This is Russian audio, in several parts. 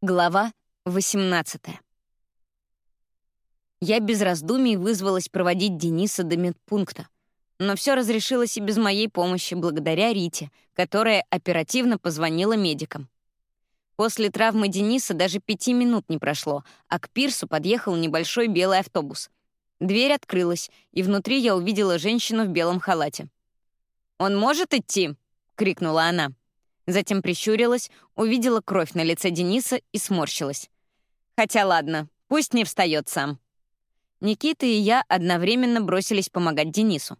Глава 18 Я без раздумий вызвалась проводить Дениса до медпункта. Но все разрешилось и без моей помощи, благодаря Рите, которая оперативно позвонила медикам. После травмы Дениса даже пяти минут не прошло, а к пирсу подъехал небольшой белый автобус. Дверь открылась, и внутри я увидела женщину в белом халате. «Он может идти?» — крикнула она. Затем прищурилась, увидела кровь на лице Дениса и сморщилась. Хотя ладно, пусть не встает сам. Никита и я одновременно бросились помогать Денису.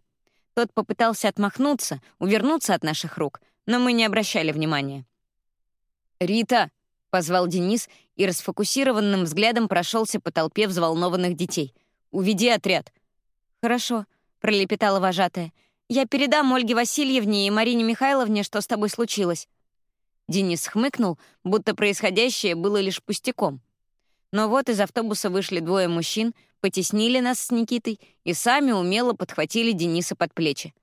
Тот попытался отмахнуться, увернуться от наших рук, но мы не обращали внимания. «Рита!» — позвал Денис и расфокусированным взглядом прошелся по толпе взволнованных детей. «Уведи отряд». «Хорошо», — пролепетала вожатая. «Я передам Ольге Васильевне и Марине Михайловне, что с тобой случилось». Денис хмыкнул, будто происходящее было лишь пустяком. Но вот из автобуса вышли двое мужчин, потеснили нас с Никитой и сами умело подхватили Дениса под плечи.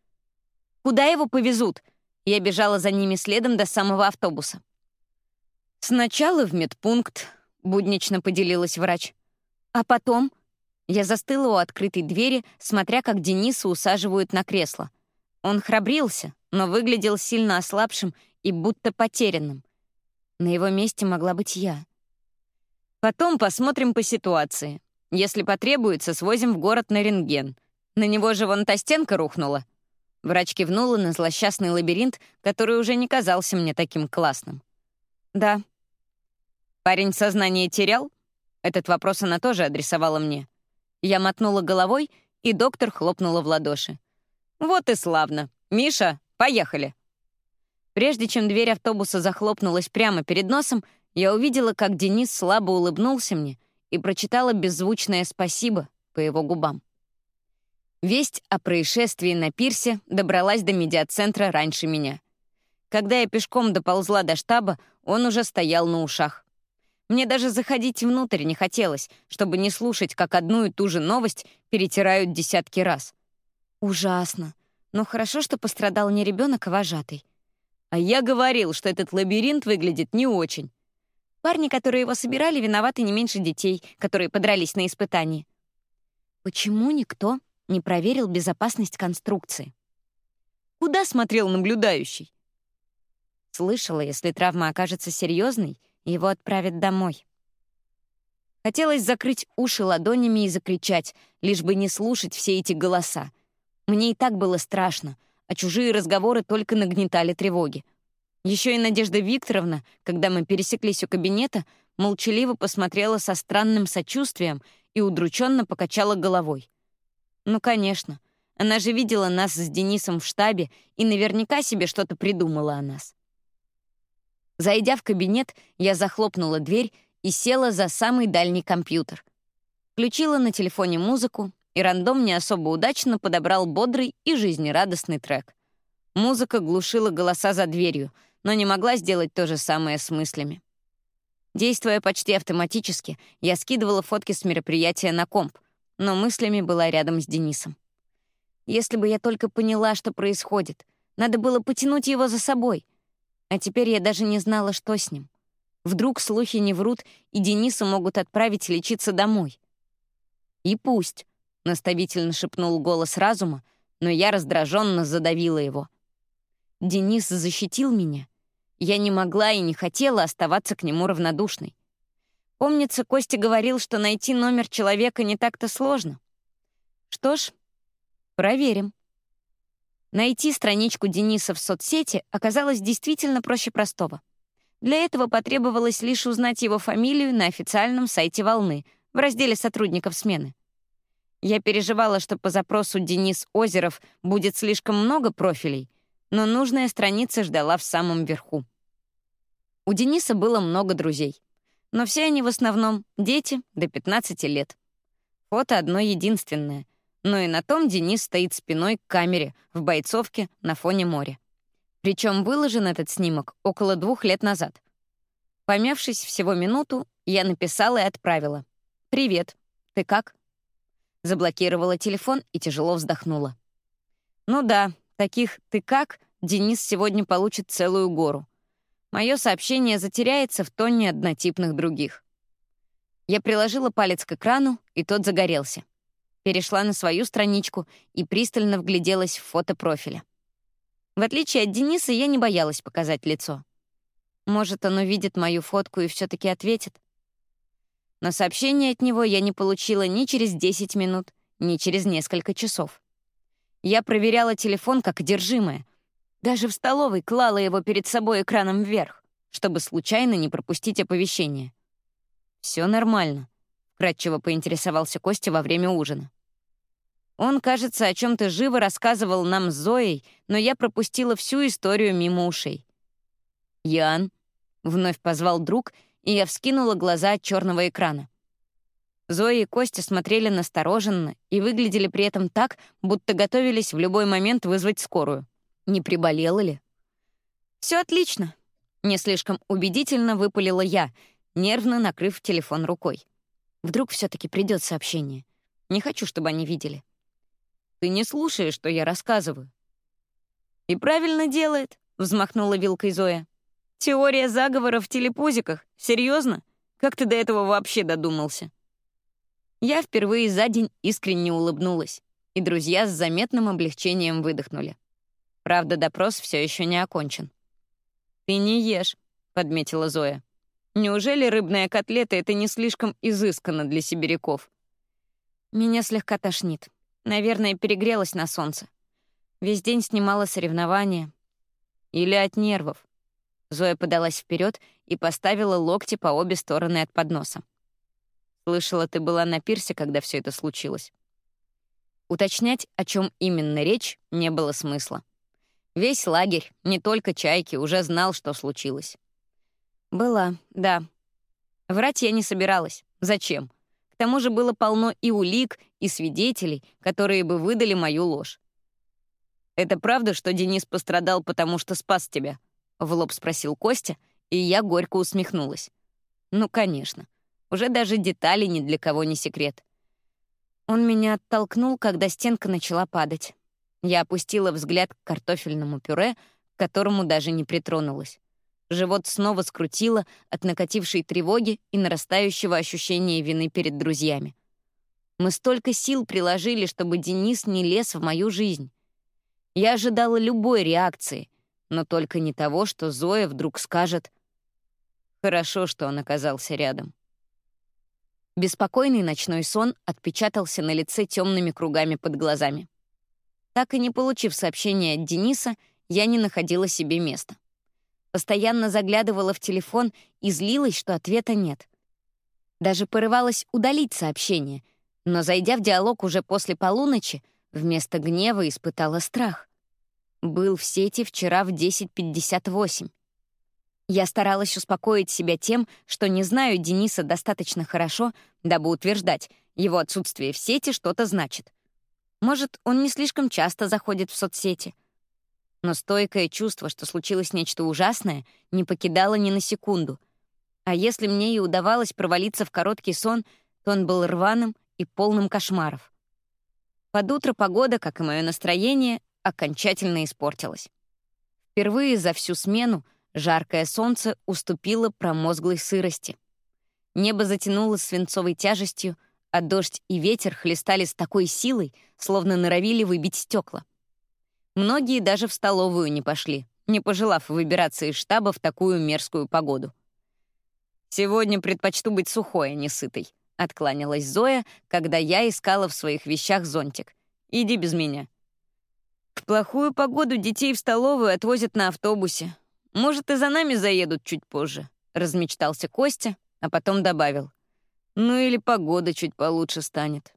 «Куда его повезут?» Я бежала за ними следом до самого автобуса. «Сначала в медпункт», — буднично поделилась врач. «А потом?» Я застыла у открытой двери, смотря, как Дениса усаживают на кресло. Он храбрился, но выглядел сильно ослабшим и будто потерянным. На его месте могла быть я. Потом посмотрим по ситуации. Если потребуется, свозим в город на рентген. На него же вон та стенка рухнула. Врач кивнула на злосчастный лабиринт, который уже не казался мне таким классным. «Да». «Парень сознание терял?» Этот вопрос она тоже адресовала мне. Я мотнула головой, и доктор хлопнула в ладоши. «Вот и славно. Миша, поехали!» Прежде чем дверь автобуса захлопнулась прямо перед носом, я увидела, как Денис слабо улыбнулся мне и прочитала беззвучное «спасибо» по его губам. Весть о происшествии на пирсе добралась до медиацентра раньше меня. Когда я пешком доползла до штаба, он уже стоял на ушах. Мне даже заходить внутрь не хотелось, чтобы не слушать, как одну и ту же новость перетирают десятки раз. Ужасно. Но хорошо, что пострадал не ребенок, а вожатый. А я говорил, что этот лабиринт выглядит не очень. Парни, которые его собирали, виноваты не меньше детей, которые подрались на испытании. Почему никто не проверил безопасность конструкции? Куда смотрел наблюдающий? Слышала, если травма окажется серьезной, его отправят домой. Хотелось закрыть уши ладонями и закричать, лишь бы не слушать все эти голоса. Мне и так было страшно, а чужие разговоры только нагнетали тревоги. Еще и Надежда Викторовна, когда мы пересеклись у кабинета, молчаливо посмотрела со странным сочувствием и удрученно покачала головой. Ну, конечно, она же видела нас с Денисом в штабе и наверняка себе что-то придумала о нас. Зайдя в кабинет, я захлопнула дверь и села за самый дальний компьютер. Включила на телефоне музыку, и рандом не особо удачно подобрал бодрый и жизнерадостный трек. Музыка глушила голоса за дверью, но не могла сделать то же самое с мыслями. Действуя почти автоматически, я скидывала фотки с мероприятия на комп, но мыслями была рядом с Денисом. Если бы я только поняла, что происходит, надо было потянуть его за собой. А теперь я даже не знала, что с ним. Вдруг слухи не врут, и Дениса могут отправить лечиться домой. И пусть наставительно шепнул голос разума, но я раздраженно задавила его. Денис защитил меня. Я не могла и не хотела оставаться к нему равнодушной. Помнится, Костя говорил, что найти номер человека не так-то сложно. Что ж, проверим. Найти страничку Дениса в соцсети оказалось действительно проще простого. Для этого потребовалось лишь узнать его фамилию на официальном сайте «Волны» в разделе сотрудников смены. Я переживала, что по запросу Денис Озеров будет слишком много профилей, но нужная страница ждала в самом верху. У Дениса было много друзей, но все они в основном дети до 15 лет. Фото одно единственное, но и на том Денис стоит спиной к камере в бойцовке на фоне моря. Причем выложен этот снимок около двух лет назад. Помявшись всего минуту, я написала и отправила. «Привет. Ты как?» Заблокировала телефон и тяжело вздохнула. Ну да, таких «ты как» Денис сегодня получит целую гору. мое сообщение затеряется в тонне однотипных других. Я приложила палец к экрану, и тот загорелся. Перешла на свою страничку и пристально вгляделась в фото профиля. В отличие от Дениса, я не боялась показать лицо. Может, он увидит мою фотку и все таки ответит. Но сообщение от него я не получила ни через 10 минут, ни через несколько часов. Я проверяла телефон как одержимая. Даже в столовой клала его перед собой экраном вверх, чтобы случайно не пропустить оповещение. Все нормально», — кратчево поинтересовался Костя во время ужина. Он, кажется, о чем то живо рассказывал нам с Зоей, но я пропустила всю историю мимо ушей. «Ян», — вновь позвал друг, и я вскинула глаза от черного экрана. Зоя и Костя смотрели настороженно и выглядели при этом так, будто готовились в любой момент вызвать скорую. Не приболела ли? Все отлично», — не слишком убедительно выпалила я, нервно накрыв телефон рукой. Вдруг все таки придет сообщение. Не хочу, чтобы они видели. Ты не слушаешь, что я рассказываю. И правильно делает, взмахнула вилкой Зоя. Теория заговора в телепузиках? Серьезно? Как ты до этого вообще додумался? Я впервые за день искренне улыбнулась, и друзья с заметным облегчением выдохнули. Правда, допрос все еще не окончен. «Ты не ешь», — подметила Зоя. «Неужели рыбная котлета — это не слишком изысканно для сибиряков?» Меня слегка тошнит. Наверное, перегрелась на солнце. Весь день снимала соревнования. Или от нервов. Зоя подалась вперед и поставила локти по обе стороны от подноса. Слышала, ты была на пирсе, когда все это случилось. Уточнять, о чем именно речь, не было смысла. Весь лагерь, не только чайки, уже знал, что случилось. Была, да. Врать я не собиралась. Зачем? К тому же было полно и улик, и свидетелей, которые бы выдали мою ложь. «Это правда, что Денис пострадал, потому что спас тебя?» — в лоб спросил Костя, и я горько усмехнулась. «Ну, конечно. Уже даже детали ни для кого не секрет». Он меня оттолкнул, когда стенка начала падать. Я опустила взгляд к картофельному пюре, к которому даже не притронулась. Живот снова скрутило от накатившей тревоги и нарастающего ощущения вины перед друзьями. Мы столько сил приложили, чтобы Денис не лез в мою жизнь. Я ожидала любой реакции, но только не того, что Зоя вдруг скажет «Хорошо, что он оказался рядом». Беспокойный ночной сон отпечатался на лице темными кругами под глазами. Так и не получив сообщения от Дениса, я не находила себе места. Постоянно заглядывала в телефон и злилась, что ответа нет. Даже порывалась удалить сообщение, но, зайдя в диалог уже после полуночи, вместо гнева испытала страх. Был в сети вчера в 10.58. Я старалась успокоить себя тем, что не знаю Дениса достаточно хорошо, дабы утверждать, его отсутствие в сети что-то значит. Может, он не слишком часто заходит в соцсети — но стойкое чувство, что случилось нечто ужасное, не покидало ни на секунду. А если мне и удавалось провалиться в короткий сон, то он был рваным и полным кошмаров. Под утро погода, как и мое настроение, окончательно испортилась. Впервые за всю смену жаркое солнце уступило промозглой сырости. Небо затянуло свинцовой тяжестью, а дождь и ветер хлестали с такой силой, словно норовили выбить стекла. Многие даже в столовую не пошли, не пожелав выбираться из штаба в такую мерзкую погоду. «Сегодня предпочту быть сухой, а не сытой», — откланялась Зоя, когда я искала в своих вещах зонтик. «Иди без меня». В плохую погоду детей в столовую отвозят на автобусе. Может, и за нами заедут чуть позже», — размечтался Костя, а потом добавил. «Ну или погода чуть получше станет».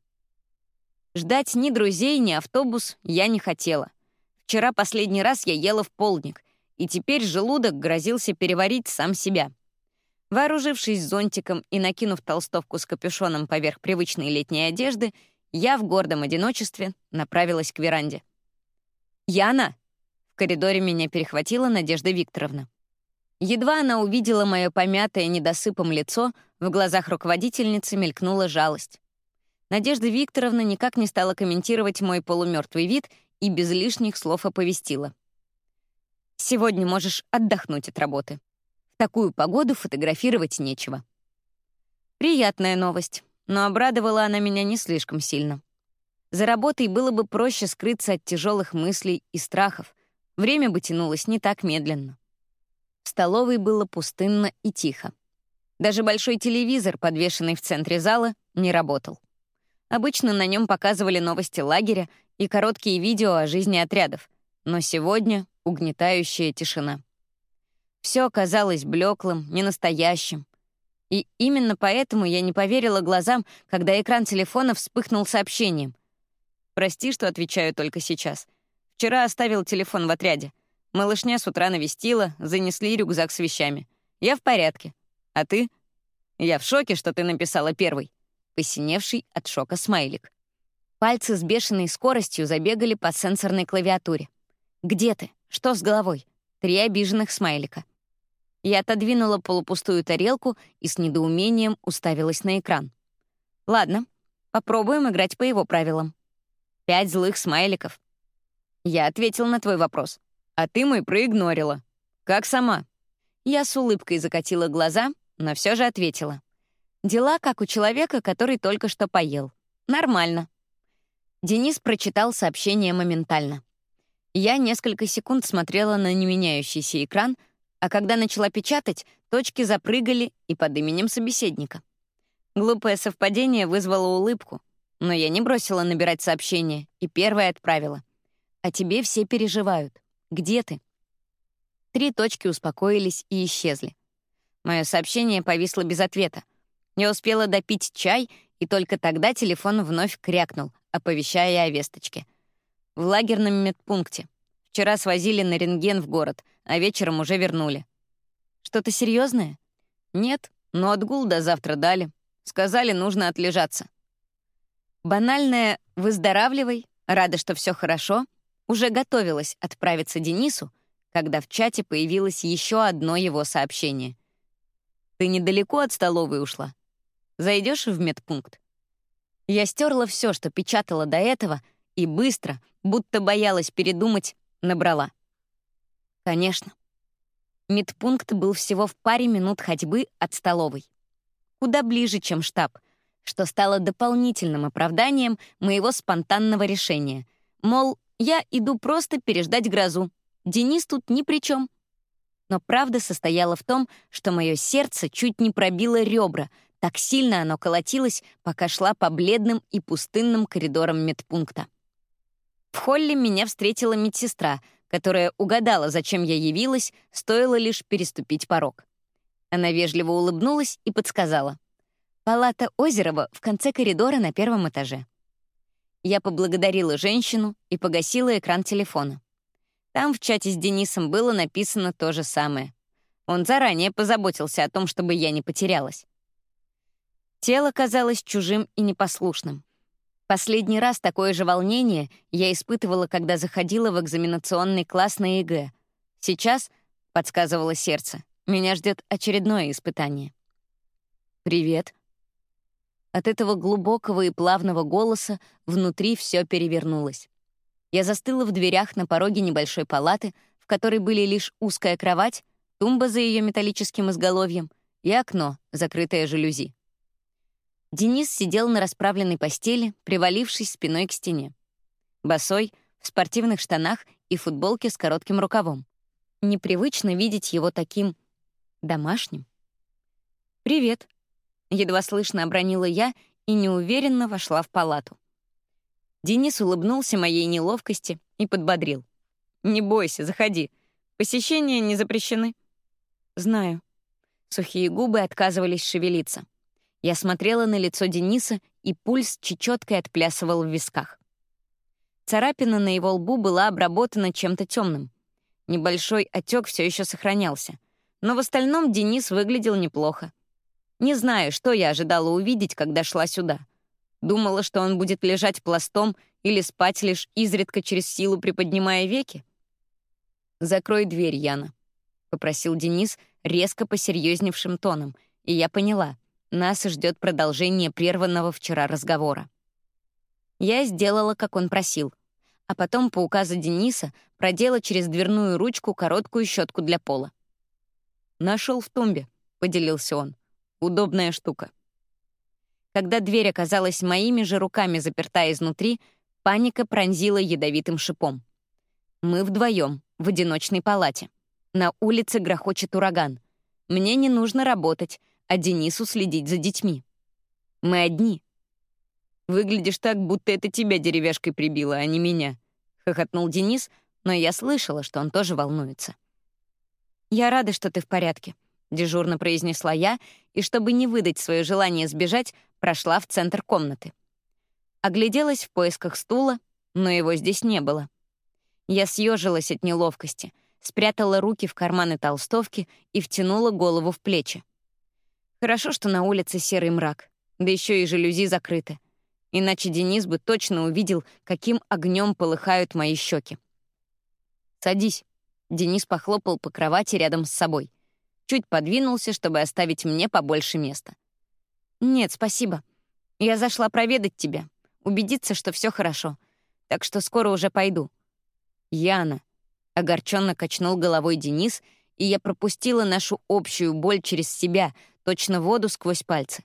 Ждать ни друзей, ни автобус я не хотела. Вчера последний раз я ела в полдник, и теперь желудок грозился переварить сам себя. Вооружившись зонтиком и накинув толстовку с капюшоном поверх привычной летней одежды, я в гордом одиночестве направилась к веранде. «Яна!» — в коридоре меня перехватила Надежда Викторовна. Едва она увидела мое помятое недосыпом лицо, в глазах руководительницы мелькнула жалость. Надежда Викторовна никак не стала комментировать мой полумертвый вид и без лишних слов оповестила. «Сегодня можешь отдохнуть от работы. такую погоду фотографировать нечего. Приятная новость, но обрадовала она меня не слишком сильно. За работой было бы проще скрыться от тяжелых мыслей и страхов. Время бы тянулось не так медленно. В столовой было пустынно и тихо. Даже большой телевизор, подвешенный в центре зала, не работал. Обычно на нем показывали новости лагеря и короткие видео о жизни отрядов, но сегодня угнетающая тишина. Все оказалось блеклым, ненастоящим. И именно поэтому я не поверила глазам, когда экран телефона вспыхнул сообщением. «Прости, что отвечаю только сейчас. Вчера оставил телефон в отряде. Малышня с утра навестила, занесли рюкзак с вещами. Я в порядке. А ты? Я в шоке, что ты написала первый. Посиневший от шока смайлик. Пальцы с бешеной скоростью забегали по сенсорной клавиатуре. «Где ты? Что с головой?» Три обиженных смайлика. Я отодвинула полупустую тарелку и с недоумением уставилась на экран. «Ладно, попробуем играть по его правилам. Пять злых смайликов. Я ответил на твой вопрос, а ты мой проигнорила. Как сама?» Я с улыбкой закатила глаза, но все же ответила. Дела, как у человека, который только что поел. Нормально. Денис прочитал сообщение моментально. Я несколько секунд смотрела на неменяющийся экран, а когда начала печатать, точки запрыгали и под именем собеседника. Глупое совпадение вызвало улыбку, но я не бросила набирать сообщение и первое отправила. «О тебе все переживают. Где ты?» Три точки успокоились и исчезли. Мое сообщение повисло без ответа. Я успела допить чай, и только тогда телефон вновь крякнул, оповещая о весточке. В лагерном медпункте. Вчера свозили на рентген в город, а вечером уже вернули. Что-то серьезное? Нет, но отгул до завтра дали. Сказали, нужно отлежаться. Банальное «выздоравливай», рада, что все хорошо, уже готовилась отправиться Денису, когда в чате появилось еще одно его сообщение. «Ты недалеко от столовой ушла?» Зайдешь в медпункт?» Я стерла все, что печатала до этого, и быстро, будто боялась передумать, набрала. Конечно. Медпункт был всего в паре минут ходьбы от столовой. Куда ближе, чем штаб, что стало дополнительным оправданием моего спонтанного решения. Мол, я иду просто переждать грозу. Денис тут ни при чем. Но правда состояла в том, что мое сердце чуть не пробило ребра — так сильно оно колотилось, пока шла по бледным и пустынным коридорам медпункта. В холле меня встретила медсестра, которая угадала, зачем я явилась, стоило лишь переступить порог. Она вежливо улыбнулась и подсказала. «Палата Озерова в конце коридора на первом этаже». Я поблагодарила женщину и погасила экран телефона. Там в чате с Денисом было написано то же самое. Он заранее позаботился о том, чтобы я не потерялась. Тело казалось чужим и непослушным. Последний раз такое же волнение я испытывала, когда заходила в экзаменационный класс на ЕГЭ. Сейчас, — подсказывало сердце, — меня ждет очередное испытание. «Привет». От этого глубокого и плавного голоса внутри все перевернулось. Я застыла в дверях на пороге небольшой палаты, в которой были лишь узкая кровать, тумба за ее металлическим изголовьем и окно, закрытое жалюзи. Денис сидел на расправленной постели, привалившись спиной к стене. Босой, в спортивных штанах и футболке с коротким рукавом. Непривычно видеть его таким домашним. «Привет», — едва слышно обронила я и неуверенно вошла в палату. Денис улыбнулся моей неловкости и подбодрил. «Не бойся, заходи. Посещения не запрещены». «Знаю». Сухие губы отказывались шевелиться. Я смотрела на лицо Дениса, и пульс чечеткой отплясывал в висках. Царапина на его лбу была обработана чем-то темным. Небольшой отек все еще сохранялся. Но в остальном Денис выглядел неплохо. Не знаю, что я ожидала увидеть, когда шла сюда. Думала, что он будет лежать пластом или спать лишь изредка через силу приподнимая веки. «Закрой дверь, Яна», — попросил Денис резко посерьезневшим тоном, и я поняла — нас ждет продолжение прерванного вчера разговора. Я сделала, как он просил, а потом по указу Дениса продела через дверную ручку короткую щетку для пола. Нашел в тумбе», — поделился он. «Удобная штука». Когда дверь оказалась моими же руками заперта изнутри, паника пронзила ядовитым шипом. Мы вдвоем в одиночной палате. На улице грохочет ураган. Мне не нужно работать, а Денису следить за детьми. Мы одни. «Выглядишь так, будто это тебя деревяшкой прибило, а не меня», — хохотнул Денис, но я слышала, что он тоже волнуется. «Я рада, что ты в порядке», — дежурно произнесла я, и, чтобы не выдать свое желание сбежать, прошла в центр комнаты. Огляделась в поисках стула, но его здесь не было. Я съежилась от неловкости, спрятала руки в карманы толстовки и втянула голову в плечи. Хорошо, что на улице серый мрак, да еще и жалюзи закрыты. Иначе Денис бы точно увидел, каким огнем полыхают мои щеки. «Садись». Денис похлопал по кровати рядом с собой. Чуть подвинулся, чтобы оставить мне побольше места. «Нет, спасибо. Я зашла проведать тебя, убедиться, что все хорошо. Так что скоро уже пойду». «Яна», — огорченно качнул головой Денис, и я пропустила нашу общую боль через себя, точно воду сквозь пальцы.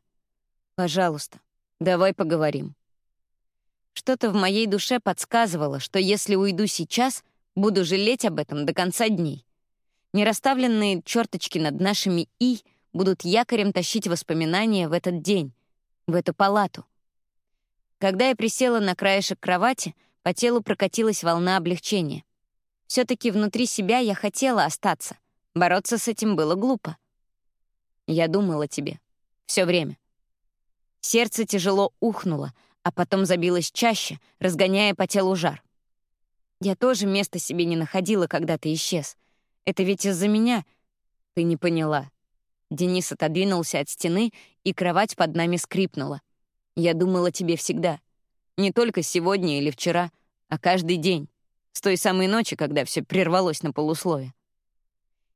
«Пожалуйста, Давай поговорим. Что-то в моей душе подсказывало, что если уйду сейчас, буду жалеть об этом до конца дней. Нерасставленные черточки над нашими «и» будут якорем тащить воспоминания в этот день, в эту палату. Когда я присела на краешек кровати, по телу прокатилась волна облегчения. все таки внутри себя я хотела остаться. Бороться с этим было глупо. Я думала тебе. все время. Сердце тяжело ухнуло, а потом забилось чаще, разгоняя по телу жар. Я тоже места себе не находила, когда ты исчез. Это ведь из-за меня. Ты не поняла. Денис отодвинулся от стены, и кровать под нами скрипнула. Я думала тебе всегда. Не только сегодня или вчера, а каждый день. С той самой ночи, когда все прервалось на полуслове.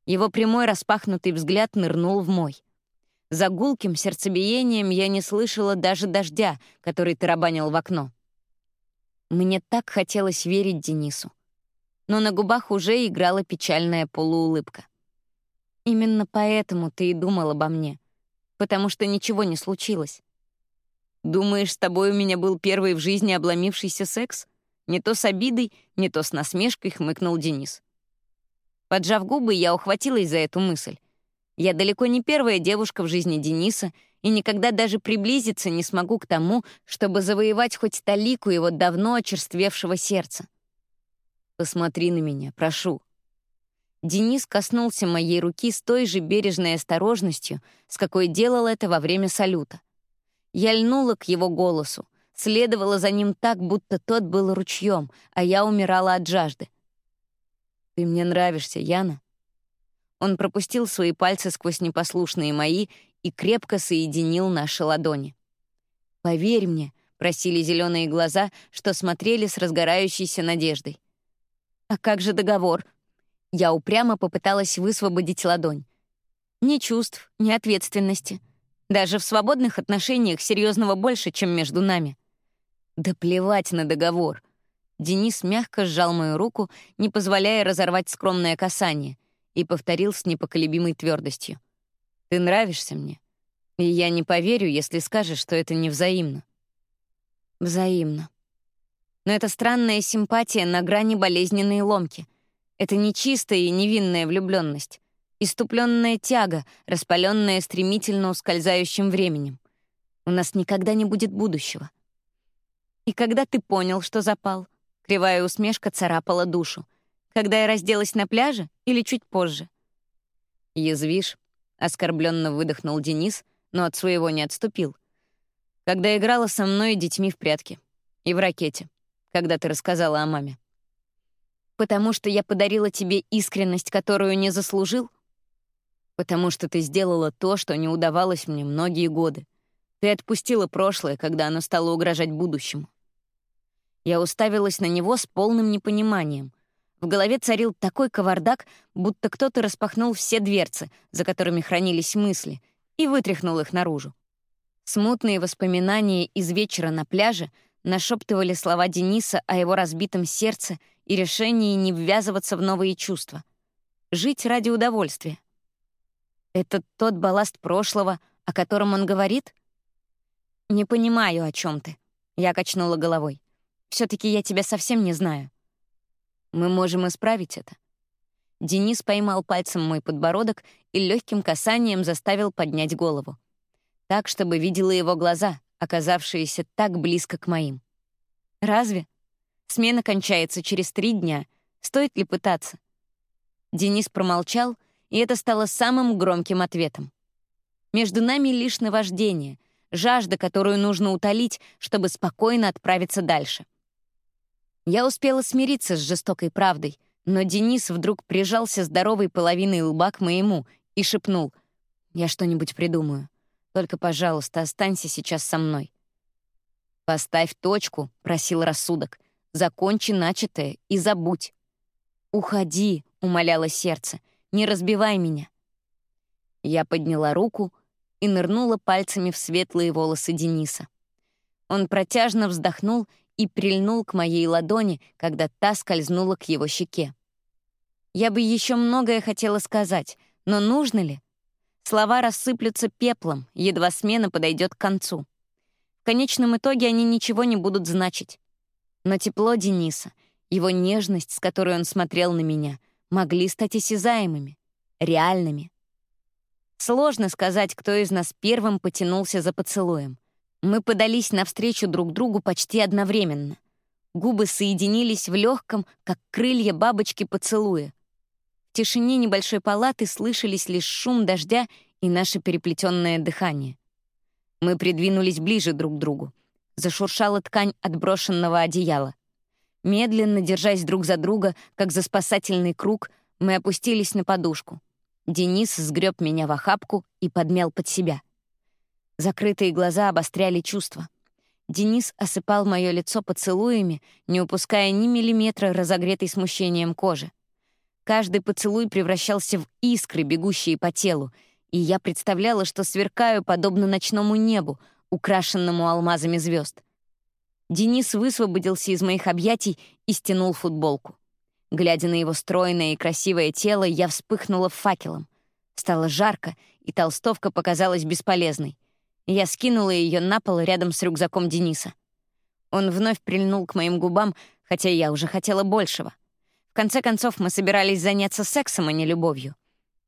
Его прямой распахнутый взгляд нырнул в мой. За гулким сердцебиением я не слышала даже дождя, который тарабанил в окно. Мне так хотелось верить Денису. Но на губах уже играла печальная полуулыбка. Именно поэтому ты и думал обо мне. Потому что ничего не случилось. Думаешь, с тобой у меня был первый в жизни обломившийся секс? Не то с обидой, не то с насмешкой хмыкнул Денис. Поджав губы, я ухватилась за эту мысль. Я далеко не первая девушка в жизни Дениса и никогда даже приблизиться не смогу к тому, чтобы завоевать хоть талику его давно очерствевшего сердца. Посмотри на меня, прошу. Денис коснулся моей руки с той же бережной осторожностью, с какой делал это во время салюта. Я льнула к его голосу, следовала за ним так, будто тот был ручьем, а я умирала от жажды. «Ты мне нравишься, Яна», он пропустил свои пальцы сквозь непослушные мои и крепко соединил наши ладони. «Поверь мне», — просили зеленые глаза, что смотрели с разгорающейся надеждой. «А как же договор?» Я упрямо попыталась высвободить ладонь. Ни чувств, ни ответственности. Даже в свободных отношениях серьезного больше, чем между нами. Да плевать на договор. Денис мягко сжал мою руку, не позволяя разорвать скромное касание — и повторил с непоколебимой твердостью. «Ты нравишься мне, и я не поверю, если скажешь, что это невзаимно». «Взаимно». Но это странная симпатия на грани болезненной ломки. Это не чистая и невинная влюбленность, иступленная тяга, распаленная стремительно ускользающим временем. У нас никогда не будет будущего. И когда ты понял, что запал, кривая усмешка царапала душу — когда я разделась на пляже или чуть позже? Язвишь, оскорбленно выдохнул Денис, но от своего не отступил. Когда играла со мной и детьми в прятки. И в ракете, когда ты рассказала о маме. Потому что я подарила тебе искренность, которую не заслужил? Потому что ты сделала то, что не удавалось мне многие годы. Ты отпустила прошлое, когда оно стало угрожать будущему. Я уставилась на него с полным непониманием, в голове царил такой кавардак, будто кто-то распахнул все дверцы, за которыми хранились мысли, и вытряхнул их наружу. Смутные воспоминания из вечера на пляже нашептывали слова Дениса о его разбитом сердце и решении не ввязываться в новые чувства. Жить ради удовольствия. Это тот балласт прошлого, о котором он говорит? Не понимаю, о чем ты. Я качнула головой. все таки я тебя совсем не знаю. Мы можем исправить это. Денис поймал пальцем мой подбородок и легким касанием заставил поднять голову. Так, чтобы видела его глаза, оказавшиеся так близко к моим. «Разве? Смена кончается через три дня. Стоит ли пытаться?» Денис промолчал, и это стало самым громким ответом. Между нами лишь наваждение, жажда, которую нужно утолить, чтобы спокойно отправиться дальше. Я успела смириться с жестокой правдой, но Денис вдруг прижался здоровой половиной лба к моему и шепнул «Я что-нибудь придумаю. Только, пожалуйста, останься сейчас со мной». «Поставь точку», — просил рассудок. «Закончи начатое и забудь». «Уходи», — умоляло сердце. «Не разбивай меня». Я подняла руку и нырнула пальцами в светлые волосы Дениса. Он протяжно вздохнул и прильнул к моей ладони, когда та скользнула к его щеке. Я бы еще многое хотела сказать, но нужно ли? Слова рассыплются пеплом, едва смена подойдет к концу. В конечном итоге они ничего не будут значить. Но тепло Дениса, его нежность, с которой он смотрел на меня, могли стать осязаемыми, реальными. Сложно сказать, кто из нас первым потянулся за поцелуем. Мы подались навстречу друг другу почти одновременно. Губы соединились в легком, как крылья бабочки поцелуя. Тишине небольшой палаты слышались лишь шум дождя и наше переплетенное дыхание. Мы придвинулись ближе друг к другу. Зашуршала ткань отброшенного одеяла. Медленно, держась друг за друга, как за спасательный круг, мы опустились на подушку. Денис сгреб меня в охапку и подмял под себя. Закрытые глаза обостряли чувства. Денис осыпал мое лицо поцелуями, не упуская ни миллиметра разогретой смущением кожи. Каждый поцелуй превращался в искры, бегущие по телу, и я представляла, что сверкаю подобно ночному небу, украшенному алмазами звезд. Денис высвободился из моих объятий и стянул футболку. Глядя на его стройное и красивое тело, я вспыхнула факелом. Стало жарко, и толстовка показалась бесполезной. Я скинула ее на пол рядом с рюкзаком Дениса. Он вновь прильнул к моим губам, хотя я уже хотела большего. Конце концов, мы собирались заняться сексом, а не любовью.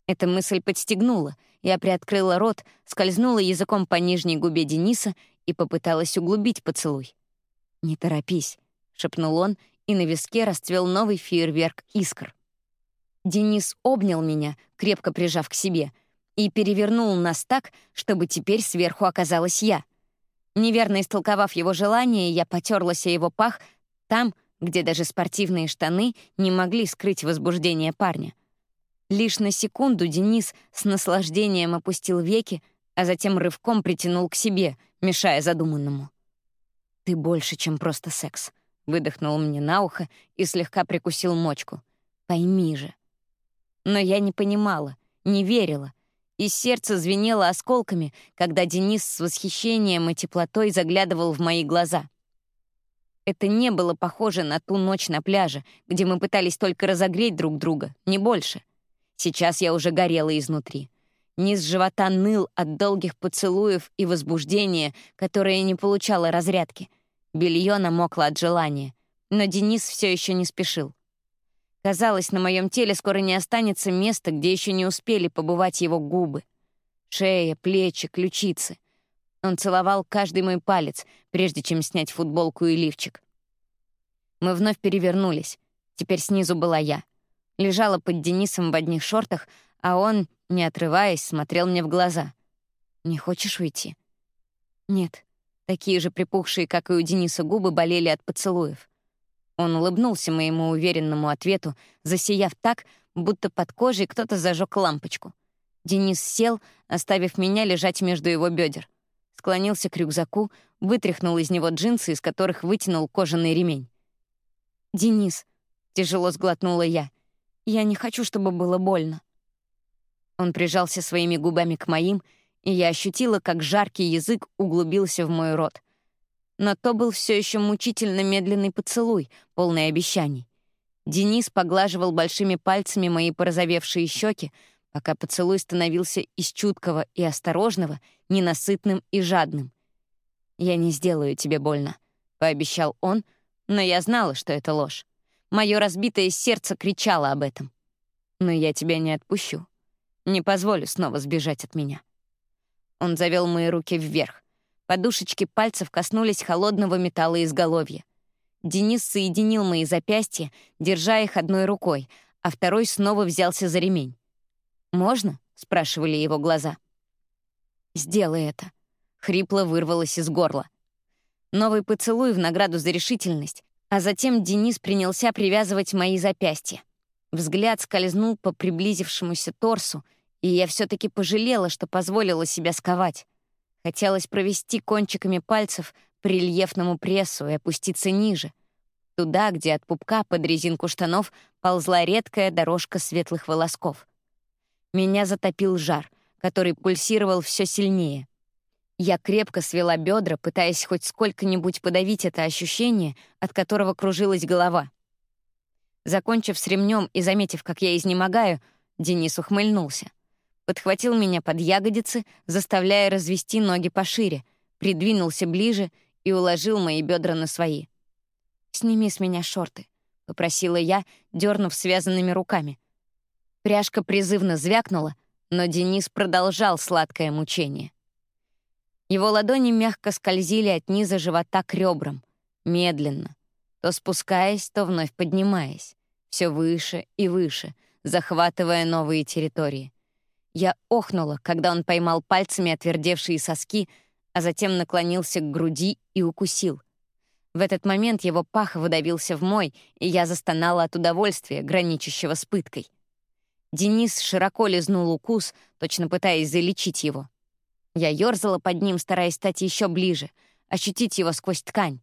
Эта мысль подстегнула. Я приоткрыла рот, скользнула языком по нижней губе Дениса и попыталась углубить поцелуй. «Не торопись», — шепнул он, и на виске расцвел новый фейерверк искр. Денис обнял меня, крепко прижав к себе, и перевернул нас так, чтобы теперь сверху оказалась я. Неверно истолковав его желание, я потерлась о его пах там, где даже спортивные штаны не могли скрыть возбуждение парня. Лишь на секунду Денис с наслаждением опустил веки, а затем рывком притянул к себе, мешая задуманному. «Ты больше, чем просто секс», — выдохнул мне на ухо и слегка прикусил мочку. «Пойми же». Но я не понимала, не верила, и сердце звенело осколками, когда Денис с восхищением и теплотой заглядывал в мои глаза. Это не было похоже на ту ночь на пляже, где мы пытались только разогреть друг друга, не больше. Сейчас я уже горела изнутри. Низ живота ныл от долгих поцелуев и возбуждения, которое не получало разрядки — Белье намокло от желания, но Денис все еще не спешил. Казалось, на моем теле скоро не останется места, где еще не успели побывать его губы. Шея, плечи, ключицы. Он целовал каждый мой палец, прежде чем снять футболку и лифчик. Мы вновь перевернулись. Теперь снизу была я. Лежала под Денисом в одних шортах, а он, не отрываясь, смотрел мне в глаза. «Не хочешь уйти?» «Нет», Такие же припухшие, как и у Дениса, губы болели от поцелуев. Он улыбнулся моему уверенному ответу, засияв так, будто под кожей кто-то зажег лампочку. Денис сел, оставив меня лежать между его бедер. Склонился к рюкзаку, вытряхнул из него джинсы, из которых вытянул кожаный ремень. «Денис», — тяжело сглотнула я, — «я не хочу, чтобы было больно». Он прижался своими губами к моим — и я ощутила, как жаркий язык углубился в мой рот. Но то был все еще мучительно медленный поцелуй, полный обещаний. Денис поглаживал большими пальцами мои порозовевшие щеки, пока поцелуй становился из чуткого и осторожного ненасытным и жадным. «Я не сделаю тебе больно», — пообещал он, но я знала, что это ложь. Мое разбитое сердце кричало об этом. «Но я тебя не отпущу. Не позволю снова сбежать от меня». Он завел мои руки вверх. Подушечки пальцев коснулись холодного металла изголовья. Денис соединил мои запястья, держа их одной рукой, а второй снова взялся за ремень. «Можно?» — спрашивали его глаза. «Сделай это», — хрипло вырвалось из горла. Новый поцелуй в награду за решительность, а затем Денис принялся привязывать мои запястья. Взгляд скользнул по приблизившемуся торсу, и я все таки пожалела, что позволила себя сковать. Хотелось провести кончиками пальцев по рельефному прессу и опуститься ниже, туда, где от пупка под резинку штанов ползла редкая дорожка светлых волосков. Меня затопил жар, который пульсировал все сильнее. Я крепко свела бедра, пытаясь хоть сколько-нибудь подавить это ощущение, от которого кружилась голова. Закончив с ремнем и заметив, как я изнемогаю, Денис ухмыльнулся. Подхватил меня под ягодицы, заставляя развести ноги пошире, придвинулся ближе и уложил мои бедра на свои. «Сними с меня шорты», — попросила я, дернув связанными руками. Пряжка призывно звякнула, но Денис продолжал сладкое мучение. Его ладони мягко скользили от низа живота к ребрам, медленно, то спускаясь, то вновь поднимаясь, все выше и выше, захватывая новые территории. Я охнула, когда он поймал пальцами отвердевшие соски, а затем наклонился к груди и укусил. В этот момент его пах выдавился в мой, и я застонала от удовольствия, граничащего с пыткой. Денис широко лизнул укус, точно пытаясь залечить его. Я ёрзала под ним, стараясь стать еще ближе, ощутить его сквозь ткань.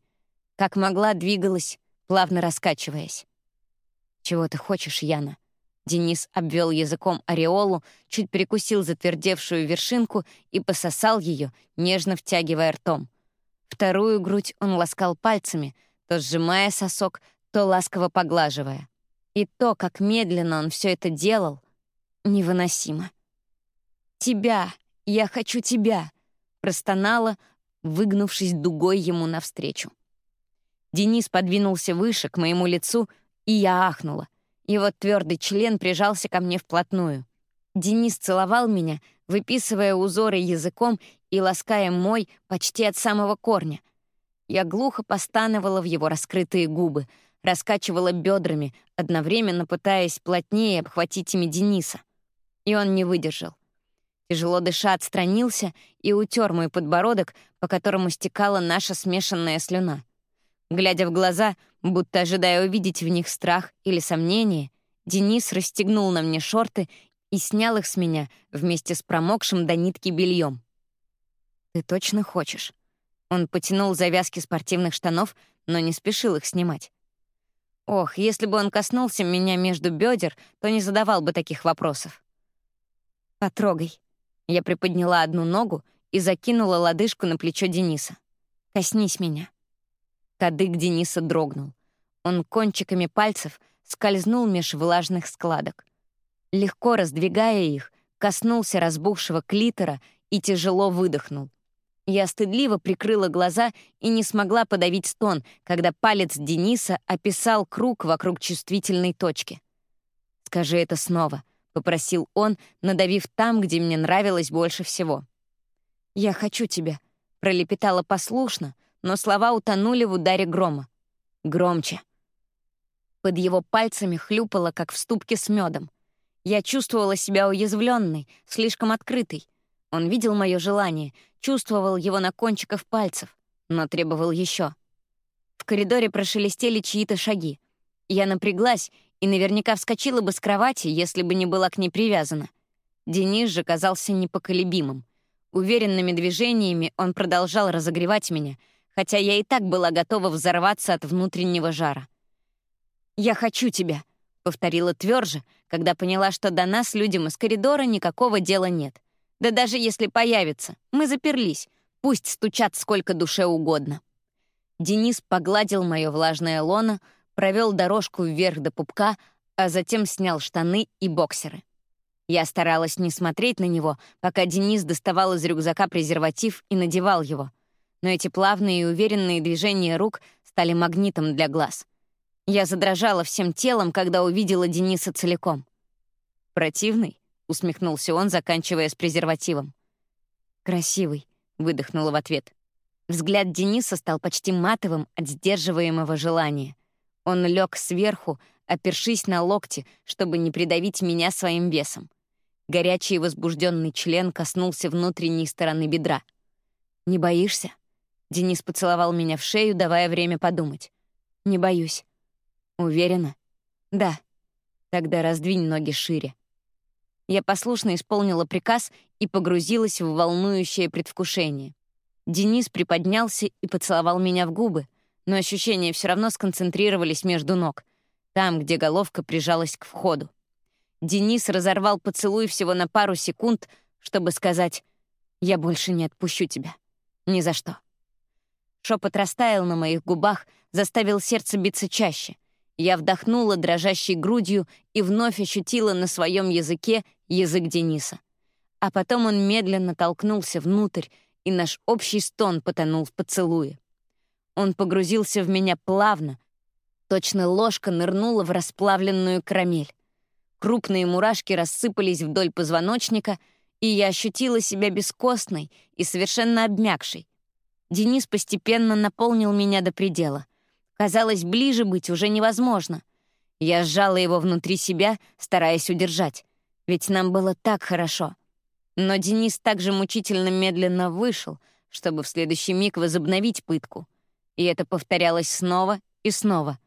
Как могла, двигалась, плавно раскачиваясь. «Чего ты хочешь, Яна?» Денис обвел языком ореолу, чуть прикусил затвердевшую вершинку и пососал ее, нежно втягивая ртом. Вторую грудь он ласкал пальцами, то сжимая сосок, то ласково поглаживая. И то, как медленно он все это делал, невыносимо. «Тебя! Я хочу тебя!» — простонала, выгнувшись дугой ему навстречу. Денис подвинулся выше, к моему лицу, и я ахнула. Его твердый член прижался ко мне вплотную. Денис целовал меня, выписывая узоры языком и лаская мой почти от самого корня. Я глухо постановала в его раскрытые губы — раскачивала бедрами, одновременно пытаясь плотнее обхватить ими Дениса. И он не выдержал. Тяжело дыша отстранился и утер мой подбородок, по которому стекала наша смешанная слюна. Глядя в глаза, будто ожидая увидеть в них страх или сомнение, Денис расстегнул на мне шорты и снял их с меня вместе с промокшим до нитки бельем. «Ты точно хочешь?» Он потянул завязки спортивных штанов, но не спешил их снимать. Ох, если бы он коснулся меня между бедер, то не задавал бы таких вопросов. «Потрогай». Я приподняла одну ногу и закинула лодыжку на плечо Дениса. «Коснись меня». Кадык Дениса дрогнул. Он кончиками пальцев скользнул меж влажных складок. Легко раздвигая их, коснулся разбухшего клитора и тяжело выдохнул. Я стыдливо прикрыла глаза и не смогла подавить стон, когда палец Дениса описал круг вокруг чувствительной точки. «Скажи это снова», — попросил он, надавив там, где мне нравилось больше всего. «Я хочу тебя», — пролепетала послушно, но слова утонули в ударе грома. «Громче». Под его пальцами хлюпало, как в ступке с медом. Я чувствовала себя уязвленной, слишком открытой. Он видел мое желание, чувствовал его на кончиках пальцев, но требовал еще. В коридоре прошелестели чьи-то шаги. Я напряглась и наверняка вскочила бы с кровати, если бы не была к ней привязана. Денис же казался непоколебимым. Уверенными движениями он продолжал разогревать меня, хотя я и так была готова взорваться от внутреннего жара. «Я хочу тебя», — повторила тверже, когда поняла, что до нас, людям из коридора, никакого дела нет. Да даже если появится, мы заперлись. Пусть стучат сколько душе угодно. Денис погладил мое влажное лоно, провел дорожку вверх до пупка, а затем снял штаны и боксеры. Я старалась не смотреть на него, пока Денис доставал из рюкзака презерватив и надевал его. Но эти плавные и уверенные движения рук стали магнитом для глаз. Я задрожала всем телом, когда увидела Дениса целиком. «Противный?» — усмехнулся он, заканчивая с презервативом. «Красивый», — выдохнула в ответ. Взгляд Дениса стал почти матовым от сдерживаемого желания. Он лег сверху, опершись на локти, чтобы не придавить меня своим весом. Горячий и возбужденный член коснулся внутренней стороны бедра. «Не боишься?» Денис поцеловал меня в шею, давая время подумать. «Не боюсь». «Уверена?» «Да». «Тогда раздвинь ноги шире». Я послушно исполнила приказ и погрузилась в волнующее предвкушение. Денис приподнялся и поцеловал меня в губы, но ощущения все равно сконцентрировались между ног, там, где головка прижалась к входу. Денис разорвал поцелуй всего на пару секунд, чтобы сказать «Я больше не отпущу тебя. Ни за что». Шепот растаял на моих губах, заставил сердце биться чаще. Я вдохнула дрожащей грудью и вновь ощутила на своем языке язык Дениса. А потом он медленно толкнулся внутрь, и наш общий стон потонул в поцелуе. Он погрузился в меня плавно, точно ложка нырнула в расплавленную карамель. Крупные мурашки рассыпались вдоль позвоночника, и я ощутила себя бескостной и совершенно обмякшей. Денис постепенно наполнил меня до предела. Казалось, ближе быть уже невозможно. Я сжала его внутри себя, стараясь удержать. Ведь нам было так хорошо. Но Денис также мучительно медленно вышел, чтобы в следующий миг возобновить пытку. И это повторялось снова и снова.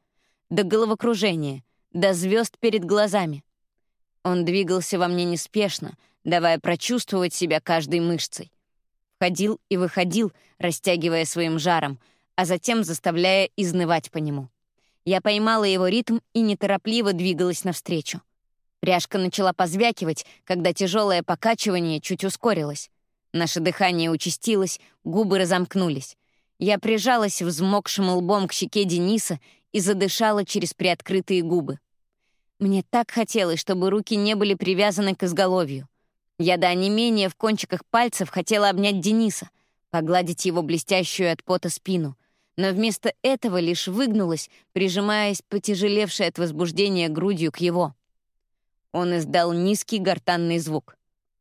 До головокружения, до звезд перед глазами. Он двигался во мне неспешно, давая прочувствовать себя каждой мышцей. Входил и выходил, растягивая своим жаром, а затем заставляя изнывать по нему. Я поймала его ритм и неторопливо двигалась навстречу. Пряжка начала позвякивать, когда тяжелое покачивание чуть ускорилось. Наше дыхание участилось, губы разомкнулись. Я прижалась взмокшим лбом к щеке Дениса и задышала через приоткрытые губы. Мне так хотелось, чтобы руки не были привязаны к изголовью. Я до онемения в кончиках пальцев хотела обнять Дениса, погладить его блестящую от пота спину, но вместо этого лишь выгнулась, прижимаясь потяжелевшей от возбуждения грудью к его. Он издал низкий гортанный звук.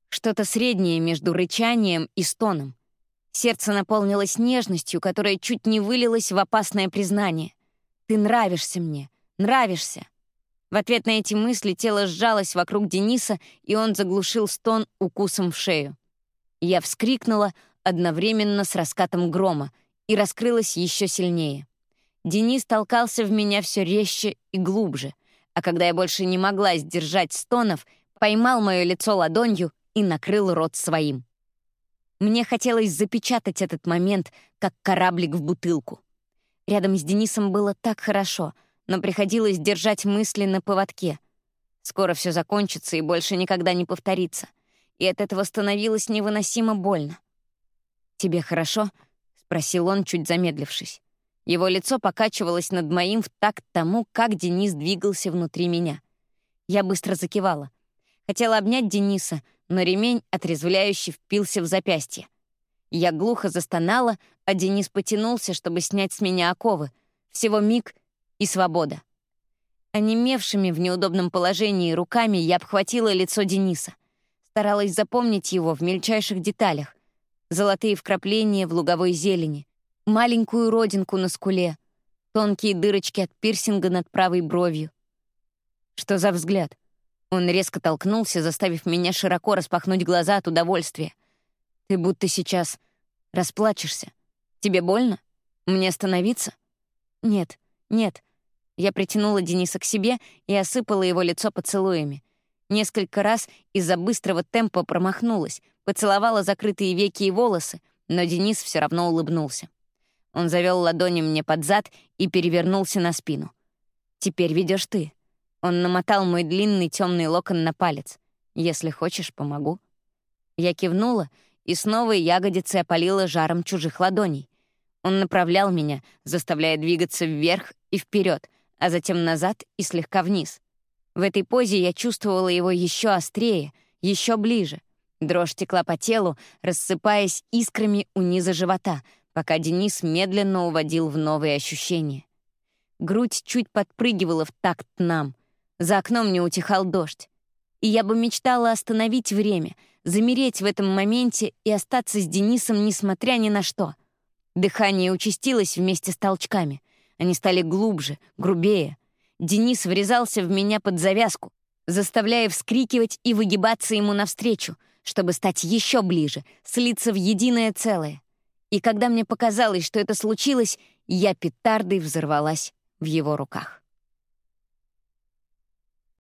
Что-то среднее между рычанием и стоном. Сердце наполнилось нежностью, которая чуть не вылилась в опасное признание. «Ты нравишься мне, нравишься». В ответ на эти мысли тело сжалось вокруг Дениса, и он заглушил стон укусом в шею. Я вскрикнула одновременно с раскатом грома и раскрылась еще сильнее. Денис толкался в меня все резче и глубже, а когда я больше не могла сдержать стонов, поймал мое лицо ладонью и накрыл рот своим. Мне хотелось запечатать этот момент, как кораблик в бутылку. Рядом с Денисом было так хорошо — но приходилось держать мысли на поводке. Скоро все закончится и больше никогда не повторится. И от этого становилось невыносимо больно. «Тебе хорошо?» — спросил он, чуть замедлившись. Его лицо покачивалось над моим в такт тому, как Денис двигался внутри меня. Я быстро закивала. Хотела обнять Дениса, но ремень отрезвляюще впился в запястье. Я глухо застонала, а Денис потянулся, чтобы снять с меня оковы. Всего миг, и свобода. Онемевшими в неудобном положении руками я обхватила лицо Дениса. Старалась запомнить его в мельчайших деталях. Золотые вкрапления в луговой зелени, маленькую родинку на скуле, тонкие дырочки от пирсинга над правой бровью. Что за взгляд? Он резко толкнулся, заставив меня широко распахнуть глаза от удовольствия. Ты будто сейчас расплачешься. Тебе больно? Мне остановиться? Нет, нет, я притянула Дениса к себе и осыпала его лицо поцелуями. Несколько раз из-за быстрого темпа промахнулась, поцеловала закрытые веки и волосы, но Денис все равно улыбнулся. Он завел ладони мне под зад и перевернулся на спину. «Теперь ведешь ты». Он намотал мой длинный темный локон на палец. «Если хочешь, помогу». Я кивнула, и снова ягодицы опалила жаром чужих ладоней. Он направлял меня, заставляя двигаться вверх и вперед, а затем назад и слегка вниз. В этой позе я чувствовала его еще острее, еще ближе. Дрожь текла по телу, рассыпаясь искрами у низа живота, пока Денис медленно уводил в новые ощущения. Грудь чуть подпрыгивала в такт нам. За окном не утихал дождь. И я бы мечтала остановить время, замереть в этом моменте и остаться с Денисом, несмотря ни на что. Дыхание участилось вместе с толчками. Они стали глубже, грубее. Денис врезался в меня под завязку, заставляя вскрикивать и выгибаться ему навстречу, чтобы стать еще ближе, слиться в единое целое. И когда мне показалось, что это случилось, я петардой взорвалась в его руках.